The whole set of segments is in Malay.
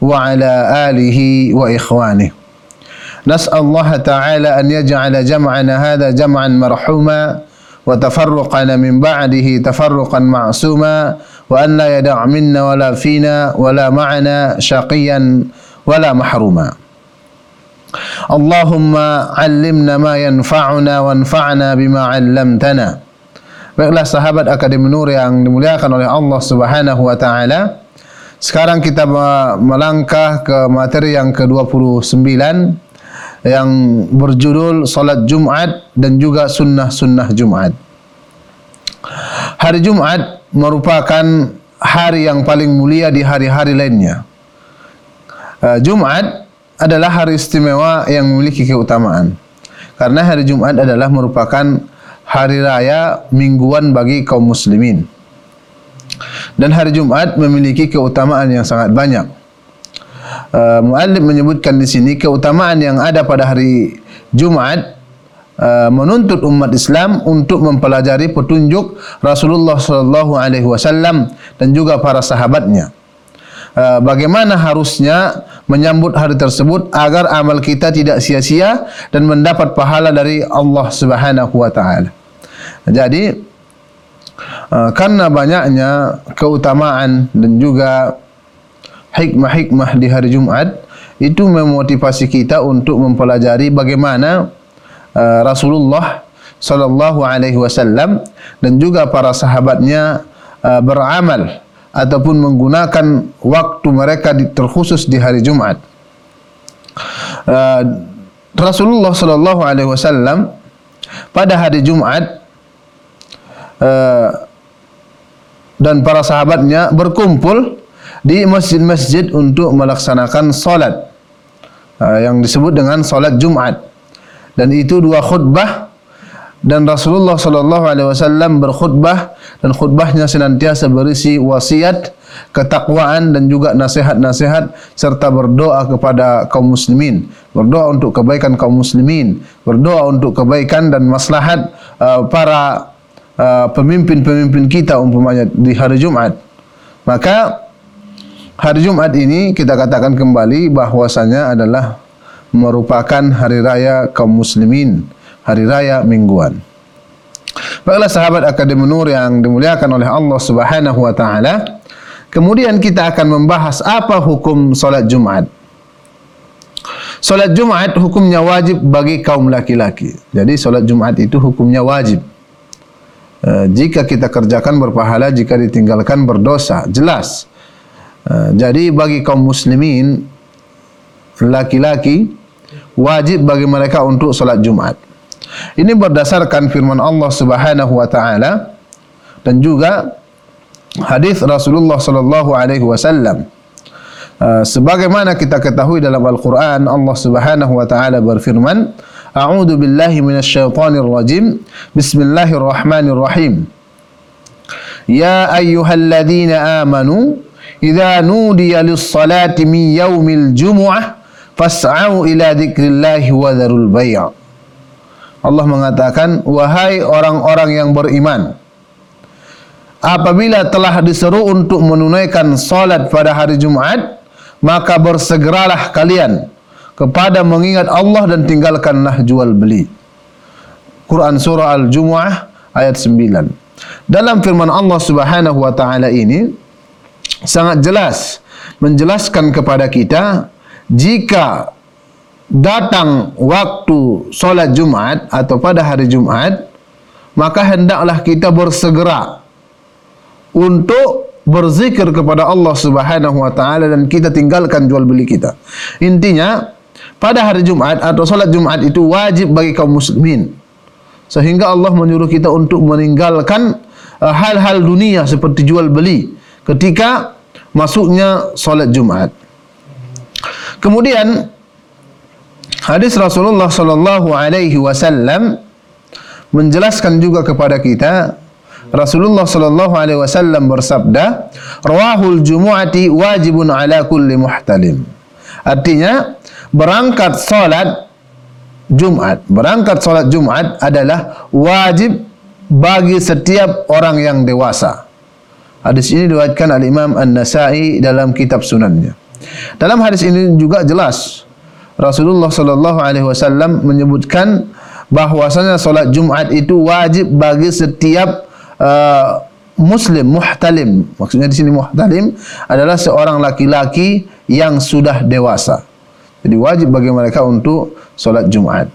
وعلى آله وإخوانه. نسأل الله تعالى أن يجعل جمعنا هذا جمعا مرحوما وتفرقنا من بعده تفرقا معصوما وأن لا يدع منا ولا فينا ولا معنا شقيا ولا محروما. اللهم علمنا ما ينفعنا وانفعنا بما علمتنا. Baiklah sahabat Akademi Nur yang dimuliakan oleh Allah Subhanahu wa taala. Sekarang kita melangkah ke materi yang ke-29 yang berjudul salat Jumat dan juga sunnah-sunnah Jumat. Hari Jumat merupakan hari yang paling mulia di hari-hari lainnya. Jumat adalah hari istimewa yang memiliki keutamaan. Karena hari Jumat adalah merupakan hari raya mingguan bagi kaum muslimin. Dan hari Jumat memiliki keutamaan yang sangat banyak. Uh, Muallim menyebutkan di sini keutamaan yang ada pada hari Jumat uh, menuntut umat Islam untuk mempelajari petunjuk Rasulullah sallallahu alaihi wasallam dan juga para sahabatnya. Uh, bagaimana harusnya menyambut hari tersebut agar amal kita tidak sia-sia dan mendapat pahala dari Allah Subhanahu wa taala. Jadi uh, karena banyaknya keutamaan dan juga hikmah-hikmah di hari Jumat itu memotivasi kita untuk mempelajari bagaimana uh, Rasulullah sallallahu alaihi wasallam dan juga para sahabatnya uh, beramal ataupun menggunakan waktu mereka di, terkhusus di hari Jumat. Uh, Rasulullah sallallahu alaihi wasallam pada hari Jumat Eh, dan para sahabatnya berkumpul di masjid-masjid untuk melaksanakan solat. Uh, yang disebut dengan solat Jumat. Dan itu dua khutbah. Dan Rasulullah sallallahu alaihi wasallam berkhutbah dan khutbahnya senantiasa berisi wasiat ketakwaan dan juga nasihat-nasihat serta berdoa kepada kaum muslimin. Berdoa untuk kebaikan kaum muslimin berdoa untuk kebaikan dan maslahat uh, para Uh, pemimpin-pemimpin kita umpamanya di hari Jumat. Maka hari Jumat ini kita katakan kembali bahwasanya adalah merupakan hari raya kaum muslimin, hari raya mingguan. Baiklah sahabat Akademi Nur yang dimuliakan oleh Allah Subhanahu wa taala. Kemudian kita akan membahas apa hukum solat Jumat. Solat Jumat hukumnya wajib bagi kaum laki-laki. Jadi solat Jumat itu hukumnya wajib. Eh, jika kita kerjakan berpahala jika ditinggalkan berdosa jelas. Uh, jadi bagi kaum muslimin laki-laki wajib bagi mereka untuk salat Jumat ini berdasarkan firman Allah Subhanahu wa taala dan juga hadis Rasulullah sallallahu alaihi wasallam. Uh, sebagaimana kita ketahui dalam Al-Qur'an Allah Subhanahu wa taala berfirman A'udzu billahi minasyaitonir rajim. Bismillahirrahmanirrahim. Ya ayyuhalladzina amanu idza nudiya lis-salati min yaumil jumu'ah fas'au ila dzikrillahi wa dzarul bai'. Allah mengatakan, wahai orang-orang yang beriman, apabila telah diseru untuk menunaikan salat pada hari Jumat, maka bersegeralah kalian kepada mengingat Allah dan tinggalkanlah jual beli. Quran surah Al-Jumu'ah ayat 9. Dalam firman Allah Subhanahu wa taala ini sangat jelas menjelaskan kepada kita jika datang waktu solat Jumat atau pada hari Jumat maka hendaklah kita bersegera untuk berzikir kepada Allah Subhanahu wa taala dan kita tinggalkan jual beli kita. Intinya pada hari Jumat atau salat Jumat itu wajib bagi kaum muslimin. Sehingga Allah menyuruh kita untuk meninggalkan uh, hal-hal uh, dunia seperti jual beli ketika masuknya salat Jumat. Kemudian hadis Rasulullah sallallahu alaihi wasallam menjelaskan juga kepada kita Rasulullah sallallahu alaihi wasallam bersabda, "Rawahul jumu'ati wajibun ala kulli muhtalim." Artinya, berangkat salat Jumat, berangkat salat Jumat adalah wajib bagi setiap orang yang dewasa. Hadis ini diriwayatkan oleh Imam An-Nasa'i dalam kitab Sunannya. Dalam hadis ini juga jelas Rasulullah sallallahu alaihi wasallam menyebutkan bahwasanya salat Jumat itu wajib bagi setiap uh, muslim muhtalim. Maksudnya di sini muhtalim adalah seorang laki-laki yang sudah dewasa. Jadi wajib bagi mereka untuk solat Jumat.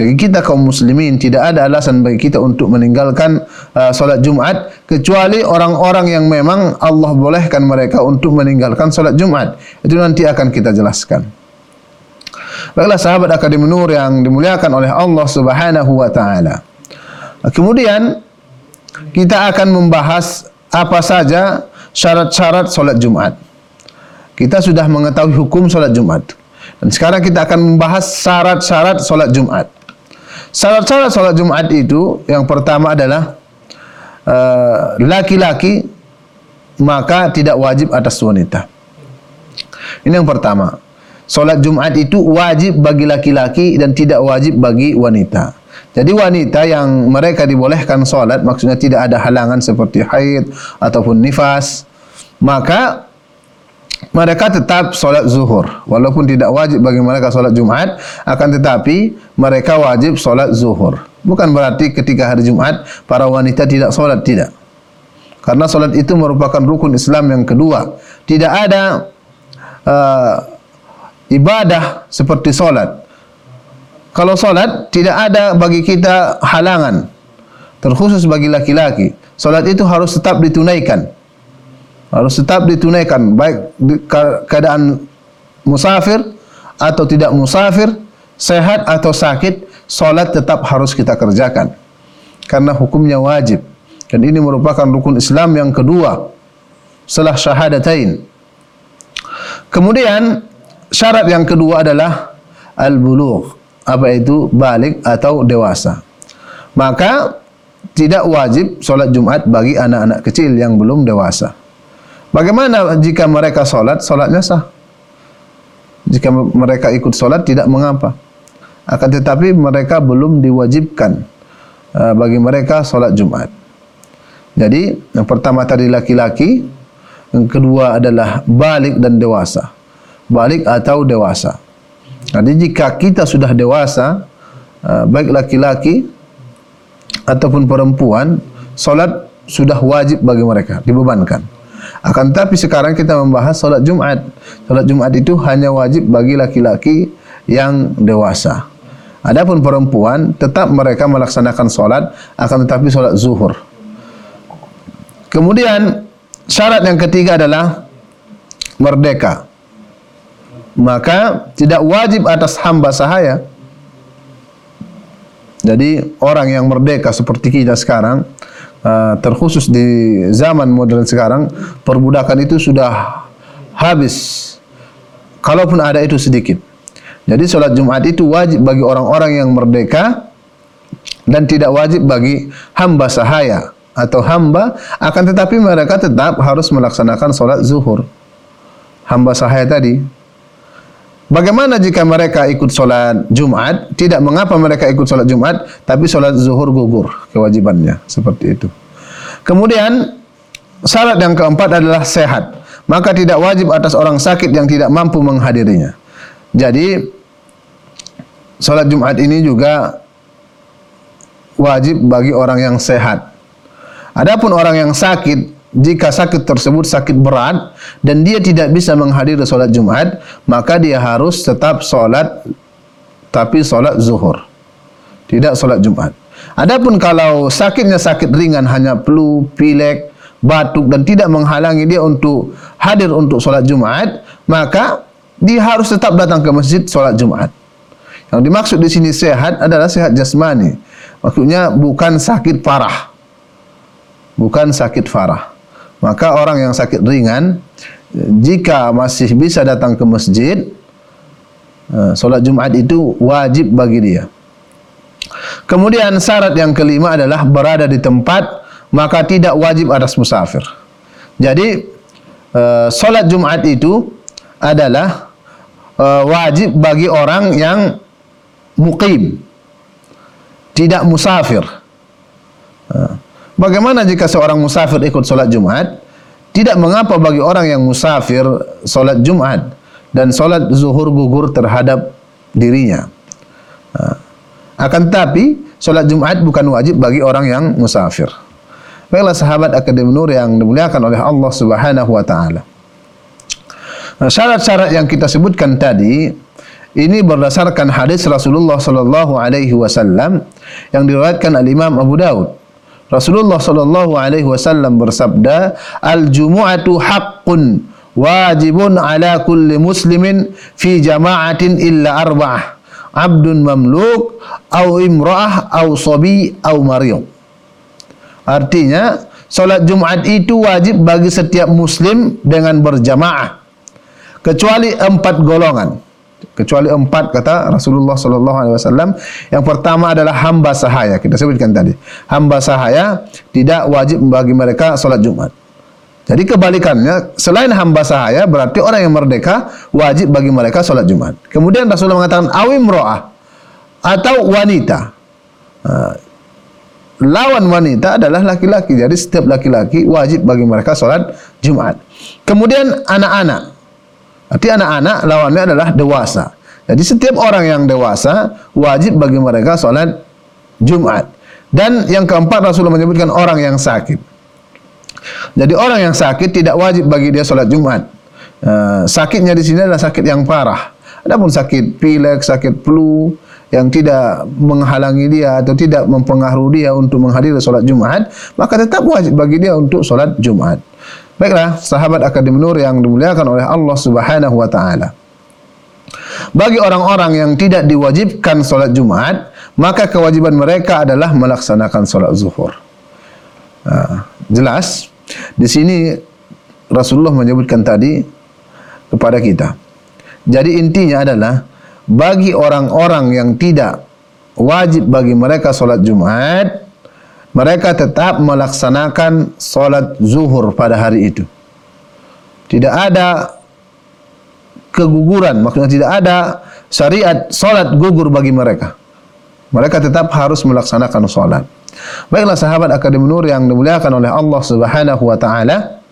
Jadi kita kaum muslimin tidak ada alasan bagi kita untuk meninggalkan uh, solat Jumat kecuali orang-orang yang memang Allah bolehkan mereka untuk meninggalkan solat Jumat. Itu nanti akan kita jelaskan. Baiklah sahabat Akademi Nur yang dimuliakan oleh Allah Subhanahu wa taala. Kemudian kita akan membahas apa saja syarat-syarat solat Jumat. Kita sudah mengetahui hukum solat Jumat. Dan sekarang kita akan membahas syarat-syarat solat Jumat. Syarat-syarat solat Jumat itu yang pertama adalah uh, laki-laki uh, maka tidak wajib atas wanita. Ini yang pertama. Solat Jumat itu wajib bagi laki-laki dan tidak wajib bagi wanita. Jadi wanita yang mereka dibolehkan solat maksudnya tidak ada halangan seperti haid ataupun nifas maka mereka tetap solat zuhur. Walaupun tidak wajib bagi mereka solat Jumat akan tetapi mereka wajib solat zuhur. Bukan berarti ketika hari Jumat para wanita tidak solat tidak. Karena solat itu merupakan rukun Islam yang kedua. Tidak ada uh, ibadah seperti solat. Kalau solat tidak ada bagi kita halangan. Terkhusus bagi laki-laki. Solat itu harus tetap ditunaikan harus tetap ditunaikan baik keadaan musafir atau tidak musafir sehat atau sakit solat tetap harus kita kerjakan. Karena hukumnya wajib. Dan ini merupakan rukun Islam yang kedua setelah syahadatain. Kemudian syarat yang kedua adalah al-bulugh apa itu? Balik atau dewasa. Maka tidak wajib solat Jumat bagi anak-anak kecil yang belum dewasa Bagaimana jika mereka solat, solatnya sah? Jika mereka ikut solat, tidak mengapa. Akan tetapi mereka belum diwajibkan uh, bagi mereka solat Jumat. Jadi, yang pertama tadi laki-laki, yang kedua adalah balik dan dewasa. Balik atau dewasa. Jadi, jika kita sudah dewasa, uh, baik laki-laki ataupun perempuan, solat sudah wajib bagi mereka, dibebankan. Akan tetapi sekarang kita membahas solat Jumat. Solat Jumat itu hanya wajib bagi laki-laki yang dewasa. Adapun perempuan tetap mereka melaksanakan solat, akan tetapi solat zuhur. Kemudian syarat yang ketiga adalah merdeka. Maka tidak wajib atas hamba sahaya. Jadi orang yang merdeka seperti kita sekarang, uh, terkhusus di zaman modern sekarang perbudakan itu sudah habis. Kalaupun ada itu sedikit. Jadi solat Jumat itu wajib bagi orang-orang yang merdeka dan tidak wajib bagi hamba sahaya atau hamba akan tetapi mereka tetap harus melaksanakan solat zuhur. Hamba sahaya tadi Bagaimana jika mereka ikut solat Jumat? Tidak mengapa mereka ikut solat Jumat, tapi solat zuhur gugur kewajibannya seperti itu. Kemudian syarat yang keempat adalah sehat. Maka tidak wajib atas orang sakit yang tidak mampu menghadirinya. Jadi solat Jumat ini juga wajib bagi orang yang sehat. Adapun orang yang sakit jika sakit tersebut sakit berat dan dia tidak bisa menghadiri solat Jumat, maka dia harus tetap solat tapi solat zuhur. Tidak solat Jumat. Adapun kalau sakitnya sakit ringan hanya flu, pilek, batuk dan tidak menghalangi dia untuk hadir untuk solat Jumat, maka dia harus tetap datang ke masjid solat Jumat. Yang dimaksud di sini sehat adalah sehat jasmani. Maksudnya bukan sakit parah. Bukan sakit parah. Maka orang yang sakit ringan jika masih bisa datang ke masjid Uh, solat Jumat itu wajib bagi dia. Kemudian syarat yang kelima adalah berada di tempat maka tidak wajib atas musafir. Jadi uh, solat Jumat itu adalah uh, wajib bagi orang yang mukim, tidak musafir. Bagaimana jika seorang musafir ikut solat Jumat? Tidak mengapa bagi orang yang musafir solat Jumat dan solat zuhur gugur terhadap dirinya. Ha. Akan tetapi solat Jumat bukan wajib bagi orang yang musafir. Baiklah sahabat Akademi Nur yang dimuliakan oleh Allah Subhanahu wa taala. Syarat-syarat yang kita sebutkan tadi ini berdasarkan hadis Rasulullah sallallahu alaihi wasallam yang diriwayatkan oleh Imam Abu Daud. Rasulullah sallallahu alaihi wasallam bersabda, "Al-jumu'atu haqqun wajibun ala kulli muslimin fi jama'atin illa arba'ah. Abdun mamluk au imra'ah au sabi au maryam artinya solat Jumat itu wajib bagi setiap muslim dengan berjamaah kecuali empat golongan kecuali empat kata Rasulullah sallallahu alaihi wasallam yang pertama adalah hamba sahaya kita sebutkan tadi hamba sahaya tidak wajib bagi mereka solat Jumat jadi kebalikannya, selain hamba sahaya, berarti orang yang merdeka wajib bagi mereka solat Jumat. Kemudian Rasulullah mengatakan awim ro'ah atau wanita. Uh, lawan wanita adalah laki-laki. Jadi setiap laki-laki wajib bagi mereka solat Jumat. Kemudian anak-anak. Arti anak-anak lawannya adalah dewasa. Jadi setiap orang yang dewasa wajib bagi mereka solat Jumat. Dan yang keempat Rasulullah menyebutkan orang yang sakit. Jadi orang yang sakit tidak wajib bagi dia solat Jumat. Uh, sakitnya di sini adalah sakit yang parah. Adapun sakit pilek, sakit flu yang tidak menghalangi dia atau tidak mempengaruhi dia untuk menghadiri solat Jumat, maka tetap wajib bagi dia untuk solat Jumat. Baiklah, sahabat Akademi Nur yang dimuliakan oleh Allah Subhanahu wa taala. Bagi orang-orang yang tidak diwajibkan solat Jumat, maka kewajiban mereka adalah melaksanakan solat zuhur. Uh, jelas di sini Rasulullah menyebutkan tadi kepada kita. Jadi intinya adalah bagi orang-orang yang tidak wajib bagi mereka solat Jumat, mereka tetap melaksanakan solat zuhur pada hari itu. Tidak ada keguguran, maksudnya tidak ada syariat solat gugur bagi mereka. Mereka tetap harus melaksanakan solat. Baiklah sahabat Akademi Nur yang dimuliakan oleh Allah Subhanahu wa taala.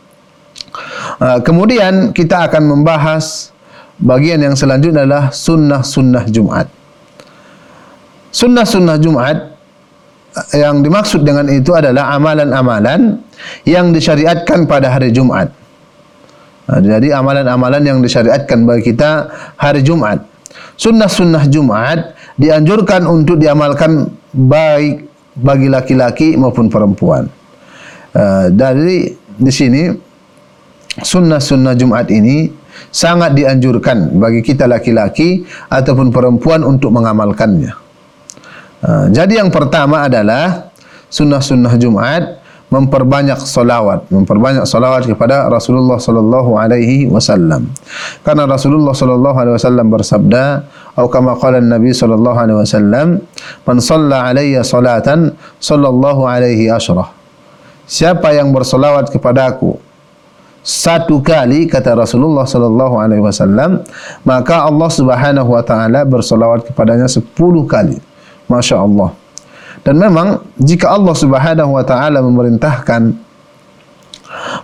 Uh, kemudian kita akan membahas bagian yang selanjutnya adalah sunnah-sunnah Jumat. Sunnah-sunnah Jumat yang dimaksud dengan itu adalah amalan-amalan yang disyariatkan pada hari Jumat. Uh, jadi amalan-amalan yang disyariatkan bagi kita hari Jumat. Sunnah-sunnah Jumat dianjurkan untuk diamalkan baik bagi laki-laki maupun perempuan. Uh, dari di sini sunnah-sunnah Jumat ini sangat dianjurkan bagi kita laki-laki ataupun perempuan untuk mengamalkannya. Uh, jadi yang pertama adalah sunnah-sunnah Jumat memperbanyak salawat, memperbanyak salawat kepada Rasulullah sallallahu alaihi wasallam. Karena Rasulullah sallallahu alaihi wasallam bersabda, atau kama qala Nabi sallallahu alaihi wasallam, "Man shalla alayya salatan, sallallahu alaihi asyrah." Siapa yang bersalawat kepadaku satu kali kata Rasulullah sallallahu alaihi wasallam, maka Allah Subhanahu wa taala bersalawat kepadanya sepuluh kali. Masya Allah. Dan memang jika Allah Subhanahu wa taala memerintahkan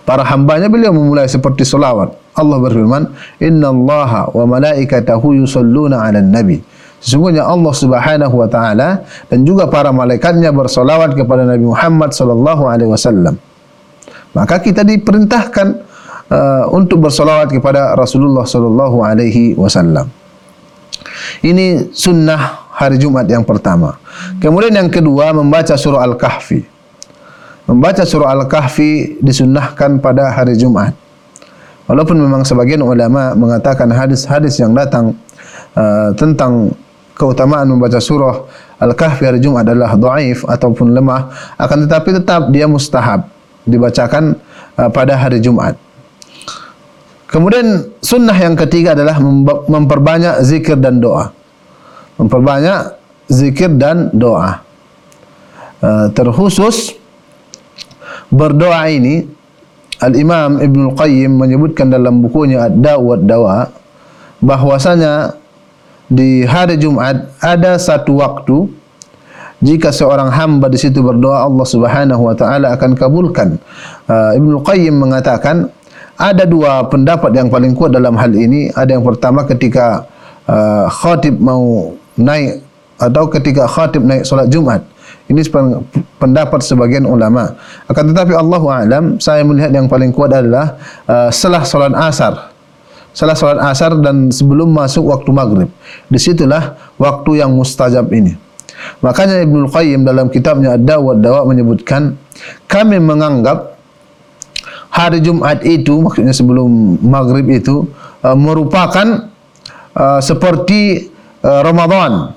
para hambanya beliau memulai seperti selawat. Allah berfirman, "Inna Allah wa malaikatahu yusalluna 'alan nabi." Sesungguhnya Allah Subhanahu wa taala dan juga para malaikatnya bersolawat kepada Nabi Muhammad sallallahu alaihi wasallam. Maka kita diperintahkan uh, untuk bersolawat kepada Rasulullah sallallahu alaihi wasallam. Ini sunnah hari Jumat yang pertama. Kemudian yang kedua membaca surah Al-Kahfi. Membaca surah Al-Kahfi disunnahkan pada hari Jumat. Walaupun memang sebagian ulama mengatakan hadis-hadis yang datang uh, tentang keutamaan membaca surah Al-Kahfi hari Jumat adalah dhaif ataupun lemah, akan tetapi tetap dia mustahab dibacakan uh, pada hari Jumat. Kemudian sunnah yang ketiga adalah memperbanyak zikir dan doa. Memperbanyak zikir dan doa. Uh, terkhusus berdoa ini Al-Imam Ibn Al-Qayyim menyebutkan dalam bukunya Ad-Dawa Dawa bahwasanya di hari Jumat ada satu waktu jika seorang hamba di situ berdoa Allah Subhanahu wa taala akan kabulkan. Uh, Ibnu Qayyim mengatakan ada dua pendapat yang paling kuat dalam hal ini. Ada yang pertama ketika uh, khatib mau naik atau ketika khatib naik solat Jumat. Ini pendapat sebagian ulama. Akan tetapi Allah alam saya melihat yang paling kuat adalah uh, setelah solat asar. Setelah solat asar dan sebelum masuk waktu maghrib. Disitulah waktu yang mustajab ini. Makanya Ibnu Qayyim dalam kitabnya Ad-Dawa Dawa menyebutkan kami menganggap hari Jumat itu maksudnya sebelum maghrib itu uh, merupakan uh, seperti Ramadan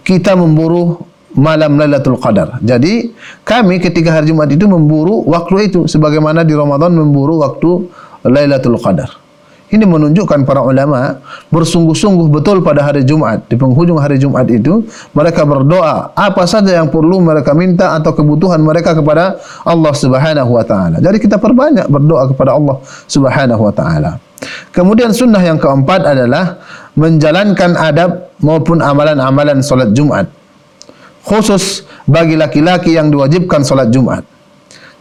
kita memburu malam Lailatul Qadar. Jadi kami ketika hari Jumat itu memburu waktu itu sebagaimana di Ramadan memburu waktu Lailatul Qadar. Ini menunjukkan para ulama bersungguh-sungguh betul pada hari Jumat. Di penghujung hari Jumat itu, mereka berdoa apa saja yang perlu mereka minta atau kebutuhan mereka kepada Allah Subhanahu wa taala. Jadi kita perbanyak berdoa kepada Allah Subhanahu wa taala. Kemudian sunnah yang keempat adalah menjalankan adab maupun amalan-amalan solat Jumat. Khusus bagi laki-laki yang diwajibkan solat Jumat.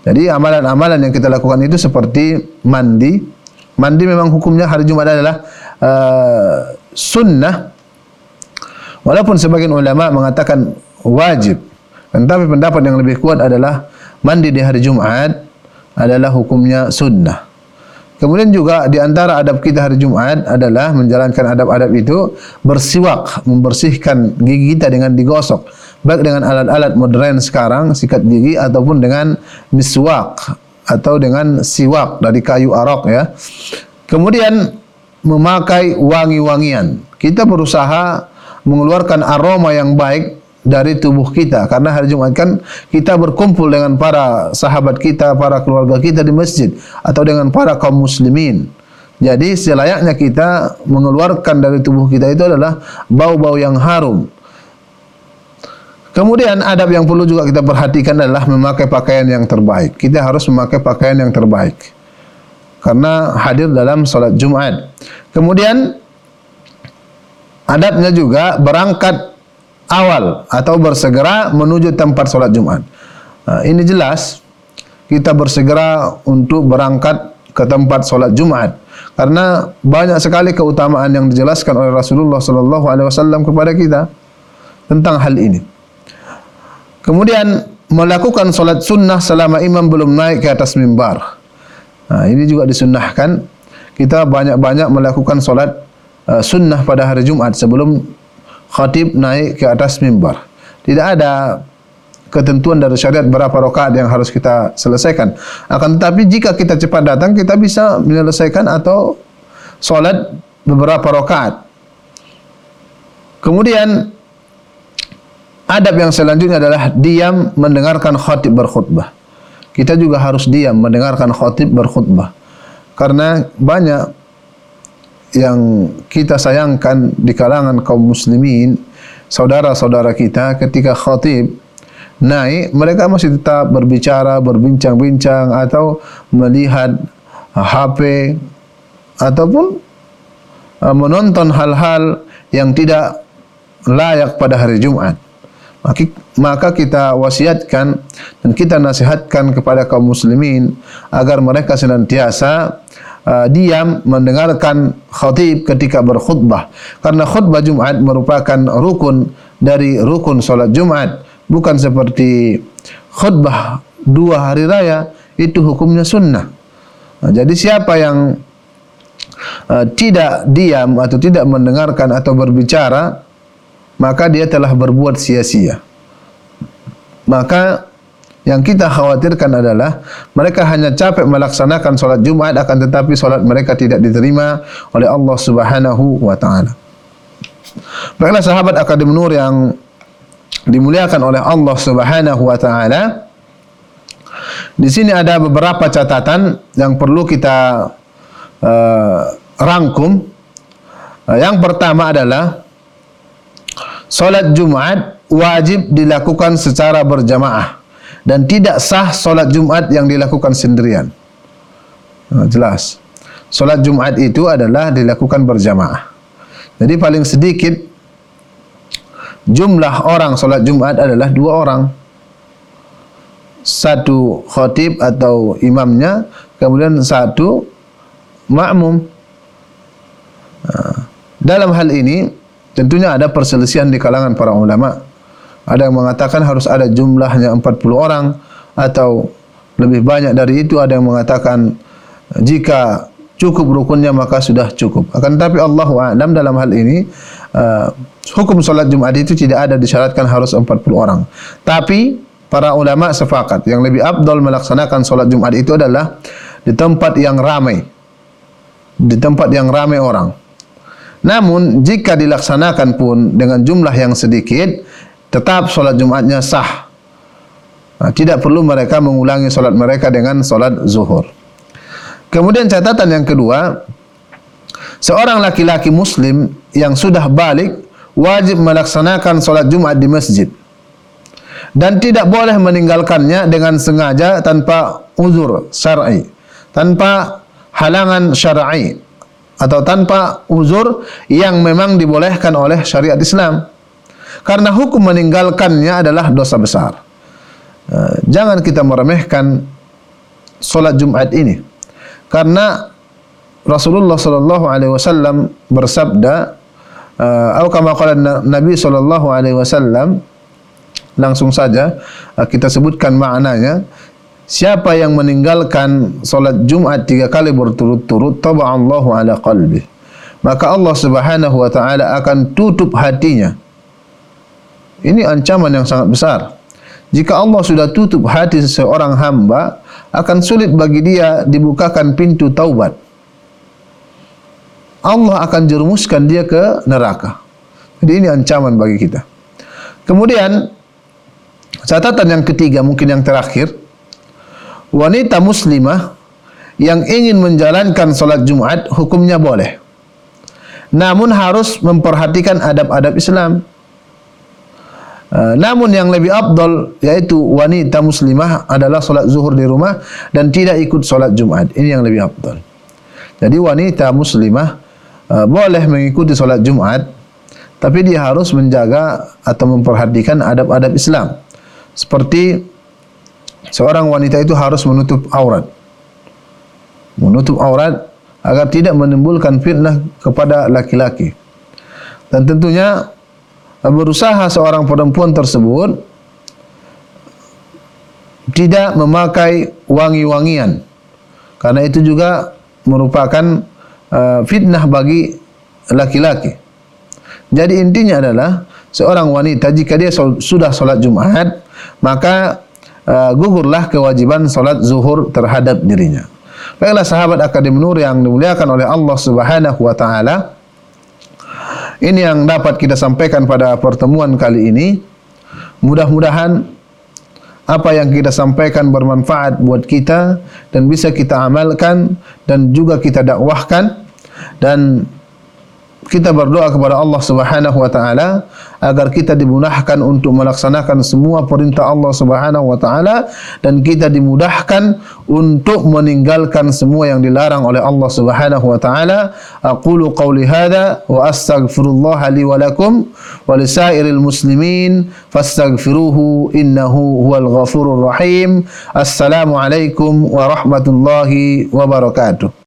Jadi amalan-amalan yang kita lakukan itu seperti mandi, Mandi memang hukumnya hari Jumat adalah uh, sunnah. Walaupun sebagian ulama mengatakan wajib. Tetapi pendapat yang lebih kuat adalah mandi di hari Jumat adalah hukumnya sunnah. Kemudian juga di antara adab kita hari Jumat adalah menjalankan adab-adab itu bersiwak, membersihkan gigi kita dengan digosok. Baik dengan alat-alat modern sekarang, sikat gigi ataupun dengan miswak atau dengan siwak dari kayu arak ya. Kemudian memakai wangi-wangian. Kita berusaha mengeluarkan aroma yang baik dari tubuh kita karena hari Jumat kan kita berkumpul dengan para sahabat kita, para keluarga kita di masjid atau dengan para kaum muslimin. Jadi selayaknya kita mengeluarkan dari tubuh kita itu adalah bau-bau yang harum. Kemudian adab yang perlu juga kita perhatikan adalah memakai pakaian yang terbaik. Kita harus memakai pakaian yang terbaik. Karena hadir dalam solat Jumat. Kemudian adabnya juga berangkat awal atau bersegera menuju tempat solat Jumat. Nah, ini jelas kita bersegera untuk berangkat ke tempat solat Jumat karena banyak sekali keutamaan yang dijelaskan oleh Rasulullah sallallahu alaihi wasallam kepada kita tentang hal ini. Kemudian melakukan solat sunnah selama imam belum naik ke atas mimbar. Nah, ini juga disunnahkan. Kita banyak-banyak melakukan solat uh, sunnah pada hari Jumat sebelum khatib naik ke atas mimbar. Tidak ada ketentuan dari syariat berapa rakaat yang harus kita selesaikan. Akan tetapi jika kita cepat datang, kita bisa menyelesaikan atau solat beberapa rakaat. Kemudian adab yang selanjutnya adalah diam mendengarkan khatib berkhutbah. Kita juga harus diam mendengarkan khatib berkhutbah. Karena banyak yang kita sayangkan di kalangan kaum muslimin, saudara-saudara kita ketika khatib naik, mereka masih tetap berbicara, berbincang-bincang atau melihat HP ataupun uh, menonton hal-hal yang tidak layak pada hari Jumat maka kita wasiatkan dan kita nasihatkan kepada kaum muslimin agar mereka senantiasa uh, diam mendengarkan khatib ketika berkhutbah. Karena khutbah Jumat merupakan rukun dari rukun solat Jumat bukan seperti khutbah dua hari raya itu hukumnya sunnah. Nah, jadi siapa yang uh, tidak diam atau tidak mendengarkan atau berbicara maka dia telah berbuat sia-sia. Maka yang kita khawatirkan adalah mereka hanya capek melaksanakan solat Jumat akan tetapi solat mereka tidak diterima oleh Allah Subhanahu wa taala. Baiklah sahabat Akademi Nur yang dimuliakan oleh Allah Subhanahu wa taala. Di sini ada beberapa catatan yang perlu kita uh, rangkum. Uh, yang pertama adalah solat Jumat wajib dilakukan secara berjamaah dan tidak sah solat Jumat yang dilakukan sendirian. Uh, jelas. Solat Jumat itu adalah dilakukan berjamaah. Jadi paling sedikit jumlah orang solat Jumat adalah dua orang satu khatib atau imamnya kemudian satu makmum ha. dalam hal ini tentunya ada perselisihan di kalangan para ulama ada yang mengatakan harus ada jumlahnya 40 orang atau lebih banyak dari itu ada yang mengatakan jika cukup rukunnya maka sudah cukup akan tetapi Allah a'lam dalam hal ini uh, hukum salat Jumat itu tidak ada disyaratkan harus 40 orang tapi para ulama sepakat yang lebih abdul melaksanakan solat Jumat itu adalah di tempat yang ramai. Di tempat yang ramai orang. Namun jika dilaksanakan pun dengan jumlah yang sedikit, tetap solat Jumatnya sah. Nah, tidak perlu mereka mengulangi solat mereka dengan solat zuhur. Kemudian catatan yang kedua, seorang laki-laki muslim yang sudah balik wajib melaksanakan solat Jumat di masjid dan tidak boleh meninggalkannya dengan sengaja tanpa uzur syar'i tanpa halangan syar'i atau tanpa uzur yang memang dibolehkan oleh syariat Islam. Karena hukum meninggalkannya adalah dosa besar. Eh, jangan kita meremehkan solat Jumat ini. Karena Rasulullah sallallahu alaihi wasallam bersabda eh, atau kama qala Nabi sallallahu alaihi wasallam langsung saja uh, kita sebutkan maknanya siapa yang meninggalkan solat Jumat tiga kali berturut-turut taba'allahu ala qalbi. Maka Allah subhanahu wa ta'ala akan tutup hatinya. Ini ancaman yang sangat besar. Jika Allah sudah tutup hati seseorang hamba akan sulit bagi dia dibukakan pintu taubat. Allah akan jerumuskan dia ke neraka. Jadi ini ancaman bagi kita. Kemudian Catatan yang ketiga mungkin yang terakhir wanita muslimah yang ingin menjalankan solat Jumat hukumnya boleh. Namun harus memperhatikan adab-adab Islam. Uh, namun yang lebih abdul yaitu wanita muslimah adalah solat zuhur di rumah dan tidak ikut solat Jumat. Ini yang lebih abdul. Jadi wanita muslimah uh, boleh mengikuti solat Jumat tapi dia harus menjaga atau memperhatikan adab-adab Islam seperti seorang wanita itu harus menutup aurat. Menutup aurat agar tidak menimbulkan fitnah kepada laki-laki. Dan tentunya berusaha seorang perempuan tersebut tidak memakai wangi-wangian. Karena itu juga merupakan uh, fitnah bagi laki-laki. Jadi intinya adalah seorang wanita jika dia sudah solat Jumat maka gugurlah kewajiban solat zuhur terhadap dirinya. Baiklah sahabat Akademi Nur yang dimuliakan oleh Allah Subhanahu wa taala. Ini yang dapat kita sampaikan pada pertemuan kali ini. Mudah-mudahan apa yang kita sampaikan bermanfaat buat kita dan bisa kita amalkan dan juga kita dakwahkan dan kita berdoa kepada Allah Subhanahu wa taala agar kita dimudahkan untuk melaksanakan semua perintah Allah Subhanahu wa taala dan kita dimudahkan untuk meninggalkan semua yang dilarang oleh Allah Subhanahu wa taala. Aqulu qawli hadza wa astaghfirullah li wa lakum wa lisairil muslimin fastaghfiruhu innahu huwal ghafurur rahim. Assalamu alaikum warahmatullahi wabarakatuh.